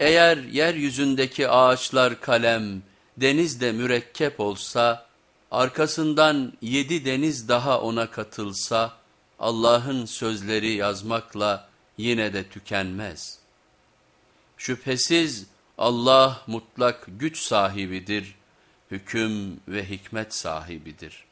Eğer yeryüzündeki ağaçlar kalem, deniz de mürekkep olsa, arkasından yedi deniz daha ona katılsa, Allah'ın sözleri yazmakla yine de tükenmez. Şüphesiz Allah mutlak güç sahibidir, hüküm ve hikmet sahibidir.''